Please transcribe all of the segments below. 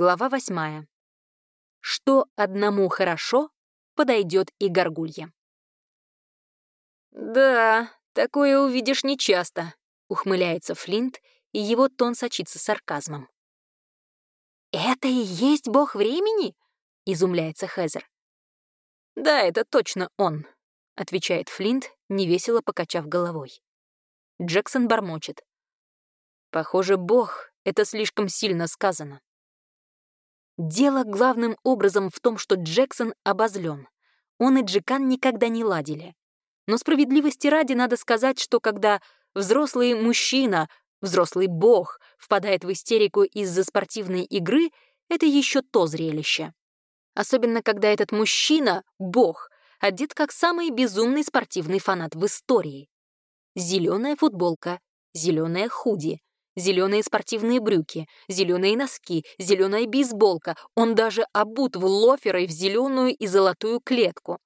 Глава восьмая. Что одному хорошо, подойдет и горгулье. «Да, такое увидишь нечасто», — ухмыляется Флинт, и его тон сочится сарказмом. «Это и есть бог времени?» — изумляется Хезер. «Да, это точно он», — отвечает Флинт, невесело покачав головой. Джексон бормочет. «Похоже, бог — это слишком сильно сказано». Дело главным образом в том, что Джексон обозлен. Он и Джекан никогда не ладили. Но справедливости ради надо сказать, что когда взрослый мужчина, взрослый бог, впадает в истерику из-за спортивной игры, это еще то зрелище. Особенно, когда этот мужчина, бог, одет как самый безумный спортивный фанат в истории. Зеленая футболка, зеленая худи, зеленые спортивные брюки, зеленые носки, зеленая бейсболка. Он даже обут в лоферы в зеленую и золотую клетку.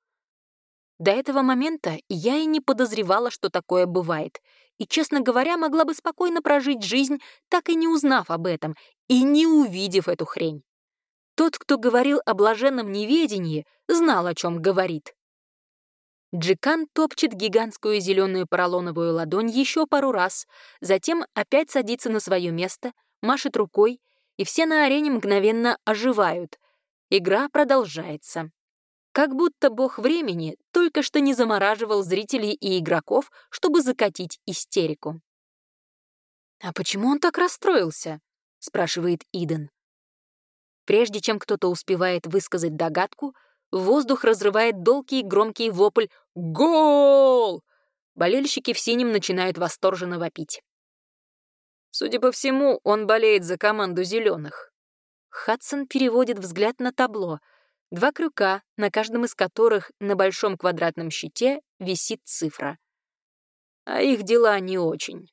До этого момента я и не подозревала, что такое бывает. И, честно говоря, могла бы спокойно прожить жизнь, так и не узнав об этом и не увидев эту хрень. Тот, кто говорил о блаженном неведении, знал, о чем говорит. Джикан топчет гигантскую зеленую поролоновую ладонь еще пару раз, затем опять садится на свое место, машет рукой, и все на арене мгновенно оживают. Игра продолжается. Как будто бог времени только что не замораживал зрителей и игроков, чтобы закатить истерику. «А почему он так расстроился?» — спрашивает Иден. Прежде чем кто-то успевает высказать догадку, воздух разрывает долгий громкий вопль «Гол!». Болельщики в синем начинают восторженно вопить. Судя по всему, он болеет за команду зеленых. Хадсон переводит взгляд на табло. Два крюка, на каждом из которых на большом квадратном щите висит цифра. А их дела не очень.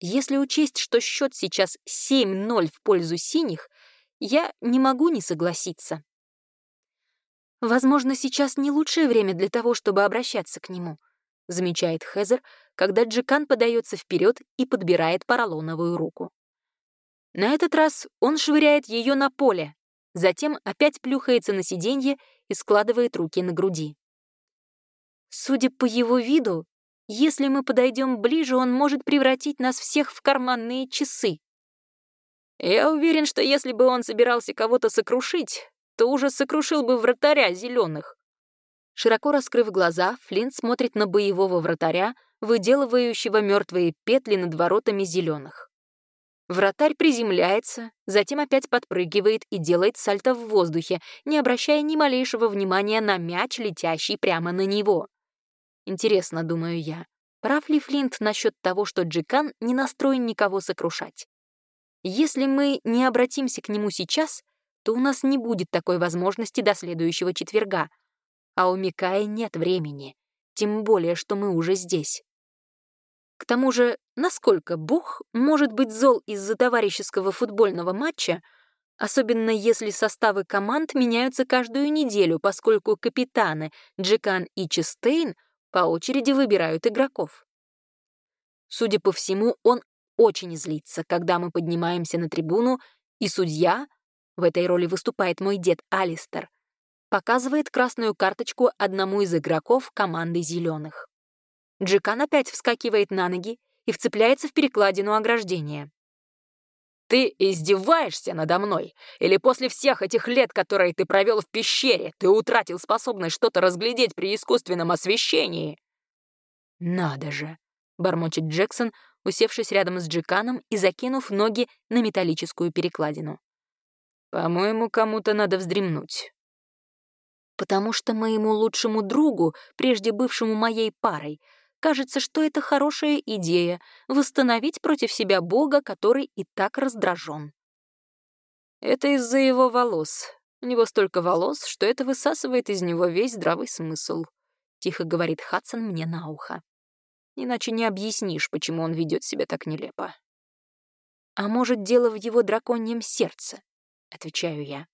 Если учесть, что счет сейчас 7-0 в пользу синих, я не могу не согласиться. «Возможно, сейчас не лучшее время для того, чтобы обращаться к нему», замечает Хезер, когда Джекан подается вперед и подбирает поролоновую руку. На этот раз он швыряет ее на поле, затем опять плюхается на сиденье и складывает руки на груди. Судя по его виду, если мы подойдем ближе, он может превратить нас всех в карманные часы. Я уверен, что если бы он собирался кого-то сокрушить, то уже сокрушил бы вратаря зеленых. Широко раскрыв глаза, Флинт смотрит на боевого вратаря, выделывающего мертвые петли над воротами зеленых. Вратарь приземляется, затем опять подпрыгивает и делает сальто в воздухе, не обращая ни малейшего внимания на мяч, летящий прямо на него. Интересно, думаю я, прав ли Флинт насчет того, что Джикан не настроен никого сокрушать? Если мы не обратимся к нему сейчас, то у нас не будет такой возможности до следующего четверга. А у Микаи нет времени, тем более, что мы уже здесь. К тому же, насколько Бог может быть зол из-за товарищеского футбольного матча, особенно если составы команд меняются каждую неделю, поскольку капитаны Джекан и Честейн по очереди выбирают игроков. Судя по всему, он очень злится, когда мы поднимаемся на трибуну, и судья в этой роли выступает мой дед Алистер, показывает красную карточку одному из игроков команды «Зеленых». Джикан опять вскакивает на ноги и вцепляется в перекладину ограждения. «Ты издеваешься надо мной? Или после всех этих лет, которые ты провел в пещере, ты утратил способность что-то разглядеть при искусственном освещении?» «Надо же!» — бормочет Джексон, усевшись рядом с Джиканом и закинув ноги на металлическую перекладину. По-моему, кому-то надо вздремнуть. Потому что моему лучшему другу, прежде бывшему моей парой, кажется, что это хорошая идея — восстановить против себя Бога, который и так раздражен. Это из-за его волос. У него столько волос, что это высасывает из него весь здравый смысл, — тихо говорит Хадсон мне на ухо. Иначе не объяснишь, почему он ведет себя так нелепо. А может, дело в его драконьем сердце? — отвечаю я.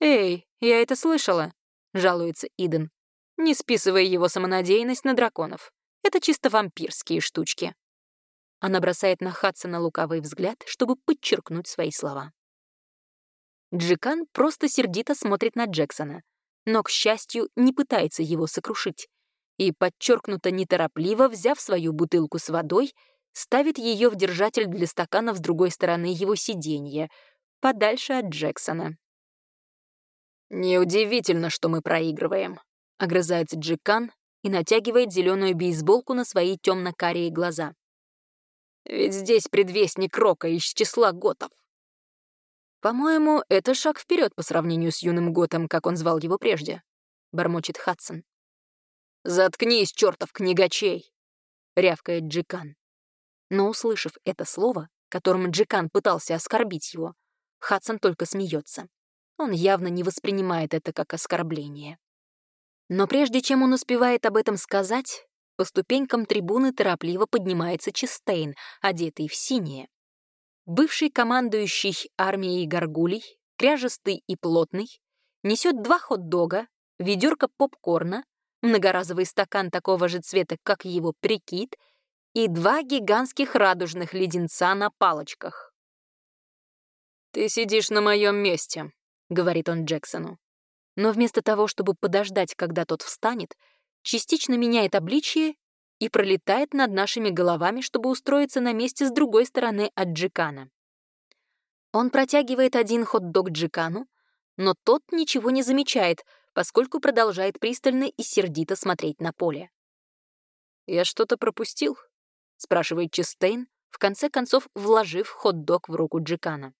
«Эй, я это слышала», — жалуется Иден. «Не списывай его самонадеянность на драконов. Это чисто вампирские штучки». Она бросает на Хадсона лукавый взгляд, чтобы подчеркнуть свои слова. Джикан просто сердито смотрит на Джексона, но, к счастью, не пытается его сокрушить. И, подчеркнуто неторопливо, взяв свою бутылку с водой, ставит ее в держатель для стаканов с другой стороны его сиденья, подальше от Джексона. «Неудивительно, что мы проигрываем», — огрызается Джикан и натягивает зеленую бейсболку на свои темно-карие глаза. «Ведь здесь предвестник рока из числа готов». «По-моему, это шаг вперед по сравнению с юным готом, как он звал его прежде», — бормочет Хадсон. «Заткнись, чертов книгачей!» — рявкает Джикан. Но, услышав это слово, которым Джикан пытался оскорбить его, Хадсон только смеется. Он явно не воспринимает это как оскорбление. Но прежде чем он успевает об этом сказать, по ступенькам трибуны торопливо поднимается Чистейн, одетый в синее. Бывший командующий армией горгулей, кряжестый и плотный, несет два хот-дога, ведерко попкорна, многоразовый стакан такого же цвета, как его прикид, и два гигантских радужных леденца на палочках. «Ты сидишь на моем месте», — говорит он Джексону. Но вместо того, чтобы подождать, когда тот встанет, частично меняет обличие и пролетает над нашими головами, чтобы устроиться на месте с другой стороны от Джикана. Он протягивает один хот-дог Джикану, но тот ничего не замечает, поскольку продолжает пристально и сердито смотреть на поле. «Я что-то пропустил?» — спрашивает Чистейн, в конце концов вложив хот-дог в руку Джикана.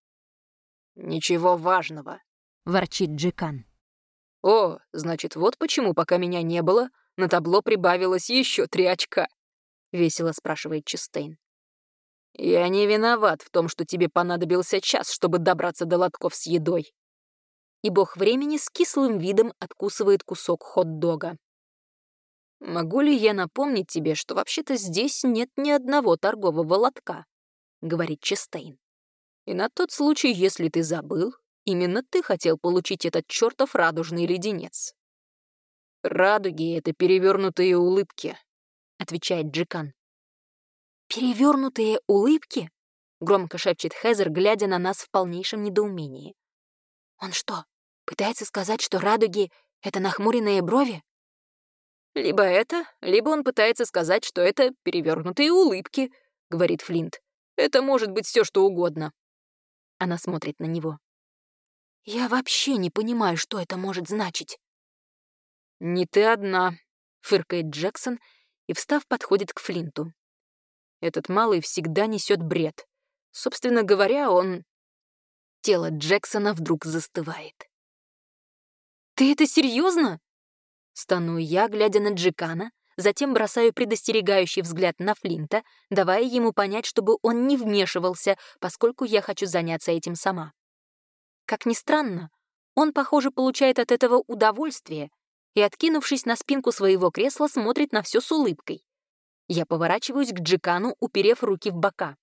«Ничего важного», — ворчит Джикан. «О, значит, вот почему, пока меня не было, на табло прибавилось еще три очка», — весело спрашивает Чистейн. «Я не виноват в том, что тебе понадобился час, чтобы добраться до лотков с едой». И бог времени с кислым видом откусывает кусок хот-дога. «Могу ли я напомнить тебе, что вообще-то здесь нет ни одного торгового лотка?» — говорит Честейн. «И на тот случай, если ты забыл, Именно ты хотел получить этот чертов радужный леденец. «Радуги — это перевернутые улыбки», — отвечает Джикан. «Перевернутые улыбки?» — громко шепчет Хезер, глядя на нас в полнейшем недоумении. «Он что, пытается сказать, что радуги — это нахмуренные брови?» «Либо это, либо он пытается сказать, что это перевернутые улыбки», — говорит Флинт. «Это может быть все, что угодно». Она смотрит на него. Я вообще не понимаю, что это может значить. «Не ты одна», — фыркает Джексон и, встав, подходит к Флинту. Этот малый всегда несет бред. Собственно говоря, он... Тело Джексона вдруг застывает. «Ты это серьезно? Стану я, глядя на Джекана, затем бросаю предостерегающий взгляд на Флинта, давая ему понять, чтобы он не вмешивался, поскольку я хочу заняться этим сама. Как ни странно, он, похоже, получает от этого удовольствие и, откинувшись на спинку своего кресла, смотрит на все с улыбкой. Я поворачиваюсь к Джикану, уперев руки в бока.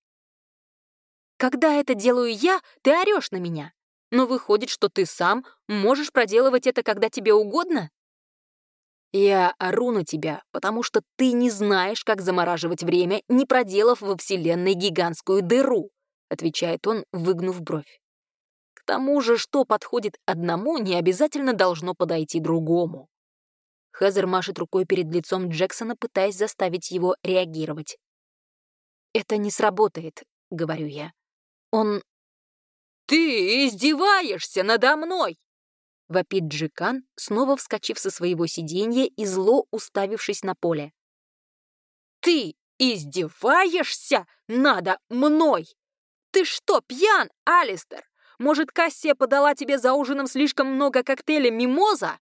«Когда это делаю я, ты орешь на меня. Но выходит, что ты сам можешь проделывать это, когда тебе угодно?» «Я ору на тебя, потому что ты не знаешь, как замораживать время, не проделав во Вселенной гигантскую дыру», отвечает он, выгнув бровь тому же, что подходит одному, не обязательно должно подойти другому. Хезер машет рукой перед лицом Джексона, пытаясь заставить его реагировать. «Это не сработает», — говорю я. «Он...» «Ты издеваешься надо мной!» — вопит Джикан, снова вскочив со своего сиденья и зло уставившись на поле. «Ты издеваешься надо мной! Ты что, пьян, Алистер? Может, Кассия подала тебе за ужином слишком много коктейля «Мимоза»?»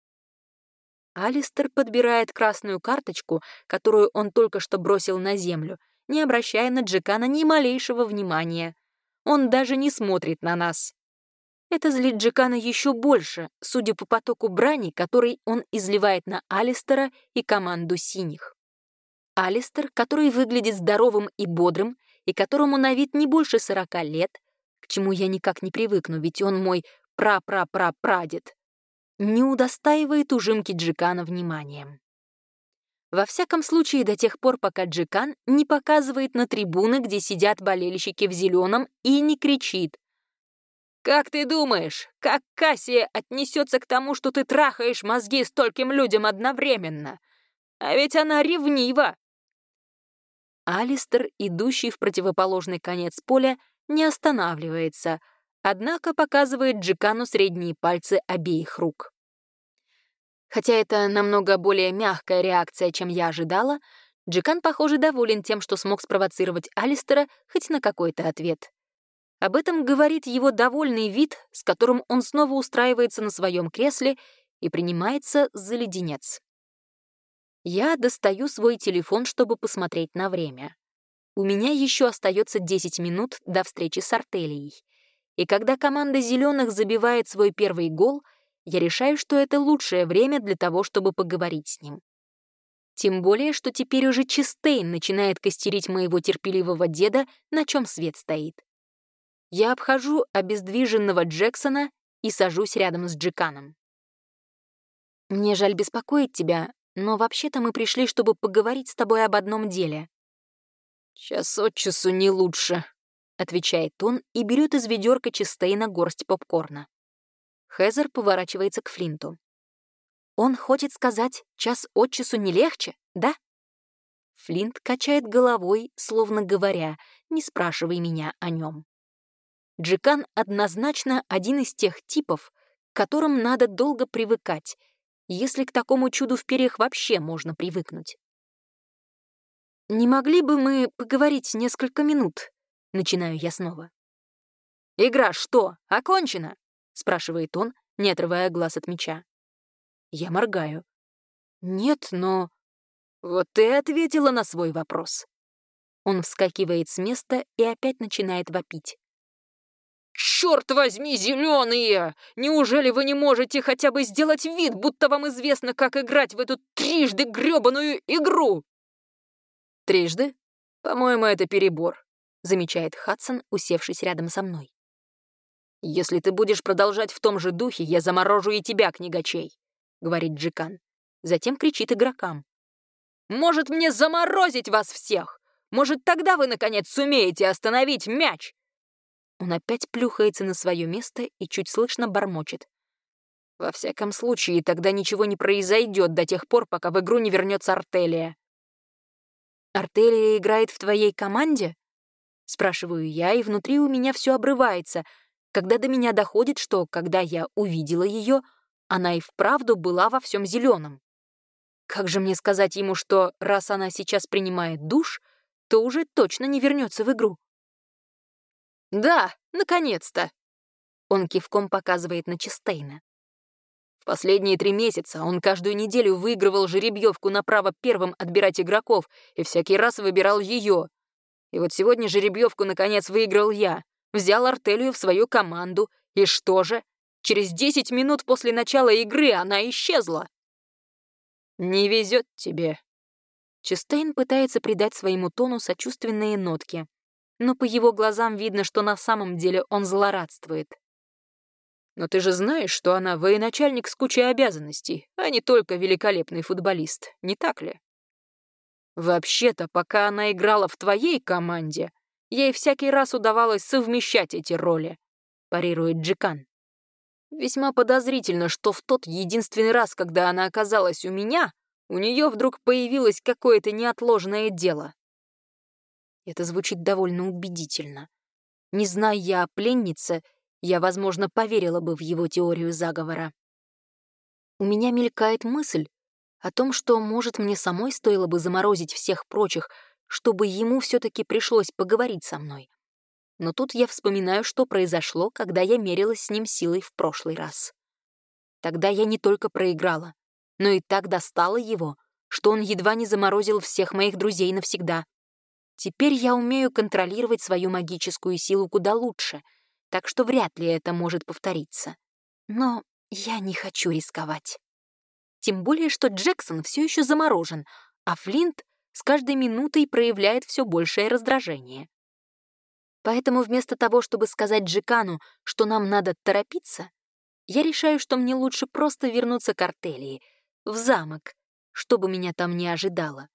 Алистер подбирает красную карточку, которую он только что бросил на землю, не обращая на Джекана ни малейшего внимания. Он даже не смотрит на нас. Это злит Джекана еще больше, судя по потоку брани, который он изливает на Алистера и команду синих. Алистер, который выглядит здоровым и бодрым, и которому на вид не больше сорока лет, к чему я никак не привыкну, ведь он мой пра-пра-пра-прадед, не удостаивает ужимки Джикана вниманием. Во всяком случае, до тех пор, пока Джикан не показывает на трибуны, где сидят болельщики в зеленом, и не кричит Как ты думаешь, как Кассия отнесется к тому, что ты трахаешь мозги стольким людям одновременно? А ведь она ревнива!» Алистер, идущий в противоположный конец поля, не останавливается, однако показывает Джикану средние пальцы обеих рук. Хотя это намного более мягкая реакция, чем я ожидала, Джикан, похоже, доволен тем, что смог спровоцировать Алистера хоть на какой-то ответ. Об этом говорит его довольный вид, с которым он снова устраивается на своем кресле и принимается за леденец. Я достаю свой телефон, чтобы посмотреть на время. У меня еще остается 10 минут до встречи с Артелией. И когда команда «Зеленых» забивает свой первый гол, я решаю, что это лучшее время для того, чтобы поговорить с ним. Тем более, что теперь уже Чистейн начинает костерить моего терпеливого деда, на чем свет стоит. Я обхожу обездвиженного Джексона и сажусь рядом с Джеканом. «Мне жаль беспокоить тебя, но вообще-то мы пришли, чтобы поговорить с тобой об одном деле». «Час от часу не лучше», — отвечает он и берет из ведерка Чистейна горсть попкорна. Хезер поворачивается к Флинту. «Он хочет сказать, час от часу не легче, да?» Флинт качает головой, словно говоря, не спрашивай меня о нем. Джикан однозначно один из тех типов, к которым надо долго привыкать, если к такому чуду в перьях вообще можно привыкнуть. «Не могли бы мы поговорить несколько минут?» — начинаю я снова. «Игра что, окончена?» — спрашивает он, не отрывая глаз от меча. Я моргаю. «Нет, но...» «Вот ты ответила на свой вопрос». Он вскакивает с места и опять начинает вопить. «Черт возьми, зеленые! Неужели вы не можете хотя бы сделать вид, будто вам известно, как играть в эту трижды грёбаную игру?» «Трижды? По-моему, это перебор», — замечает Хадсон, усевшись рядом со мной. «Если ты будешь продолжать в том же духе, я заморожу и тебя, книгачей», — говорит Джикан. Затем кричит игрокам. «Может, мне заморозить вас всех? Может, тогда вы, наконец, сумеете остановить мяч?» Он опять плюхается на свое место и чуть слышно бормочет. «Во всяком случае, тогда ничего не произойдет до тех пор, пока в игру не вернется Артелия». «Артелия играет в твоей команде?» Спрашиваю я, и внутри у меня все обрывается, когда до меня доходит, что, когда я увидела ее, она и вправду была во всем зеленом. Как же мне сказать ему, что раз она сейчас принимает душ, то уже точно не вернется в игру? «Да, наконец-то!» Он кивком показывает на Чистейна. В последние три месяца он каждую неделю выигрывал жеребьевку на право первым отбирать игроков и всякий раз выбирал ее. И вот сегодня жеребьевку наконец выиграл я, взял Артелию в свою команду, и что же? Через 10 минут после начала игры она исчезла. «Не везет тебе». Чистейн пытается придать своему тону сочувственные нотки но по его глазам видно, что на самом деле он злорадствует. «Но ты же знаешь, что она военачальник с кучей обязанностей, а не только великолепный футболист, не так ли?» «Вообще-то, пока она играла в твоей команде, ей всякий раз удавалось совмещать эти роли», — парирует Джикан. «Весьма подозрительно, что в тот единственный раз, когда она оказалась у меня, у нее вдруг появилось какое-то неотложное дело. Это звучит довольно убедительно. Не зная я о пленнице, я, возможно, поверила бы в его теорию заговора. У меня мелькает мысль о том, что, может, мне самой стоило бы заморозить всех прочих, чтобы ему все таки пришлось поговорить со мной. Но тут я вспоминаю, что произошло, когда я мерилась с ним силой в прошлый раз. Тогда я не только проиграла, но и так достала его, что он едва не заморозил всех моих друзей навсегда. Теперь я умею контролировать свою магическую силу куда лучше, так что вряд ли это может повториться. Но я не хочу рисковать. Тем более, что Джексон все еще заморожен, а Флинт с каждой минутой проявляет все большее раздражение. Поэтому вместо того, чтобы сказать Джекану, что нам надо торопиться, я решаю, что мне лучше просто вернуться к Артелии, в замок, чтобы меня там не ожидало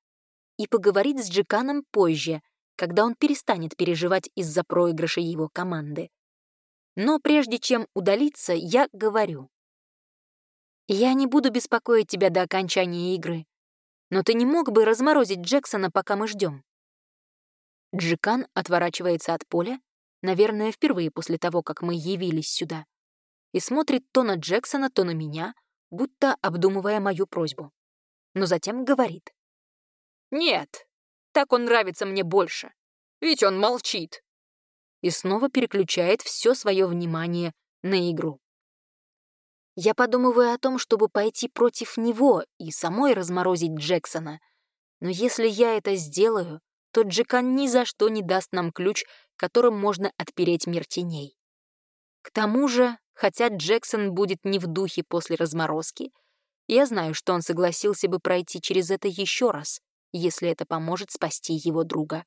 и поговорить с Джиканом позже, когда он перестанет переживать из-за проигрыша его команды. Но прежде чем удалиться, я говорю. «Я не буду беспокоить тебя до окончания игры, но ты не мог бы разморозить Джексона, пока мы ждем. Джикан отворачивается от поля, наверное, впервые после того, как мы явились сюда, и смотрит то на Джексона, то на меня, будто обдумывая мою просьбу. Но затем говорит. «Нет, так он нравится мне больше, ведь он молчит». И снова переключает все свое внимание на игру. Я подумываю о том, чтобы пойти против него и самой разморозить Джексона. Но если я это сделаю, то Джекан ни за что не даст нам ключ, которым можно отпереть мир теней. К тому же, хотя Джексон будет не в духе после разморозки, я знаю, что он согласился бы пройти через это еще раз, если это поможет спасти его друга.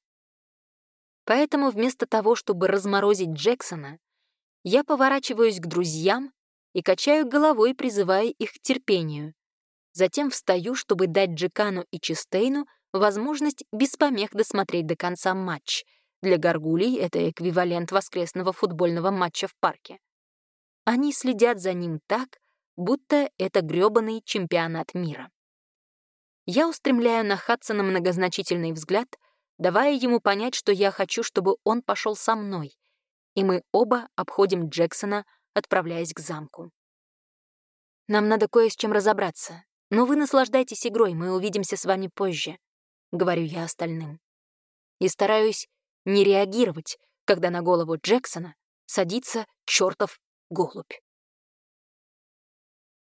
Поэтому вместо того, чтобы разморозить Джексона, я поворачиваюсь к друзьям и качаю головой, призывая их к терпению. Затем встаю, чтобы дать Джекану и Чистейну возможность без помех досмотреть до конца матч. Для горгулей это эквивалент воскресного футбольного матча в парке. Они следят за ним так, будто это грёбаный чемпионат мира. Я устремляю на Хадсона многозначительный взгляд, давая ему понять, что я хочу, чтобы он пошел со мной, и мы оба обходим Джексона, отправляясь к замку. «Нам надо кое с чем разобраться, но вы наслаждайтесь игрой, мы увидимся с вами позже», — говорю я остальным. И стараюсь не реагировать, когда на голову Джексона садится чертов голубь.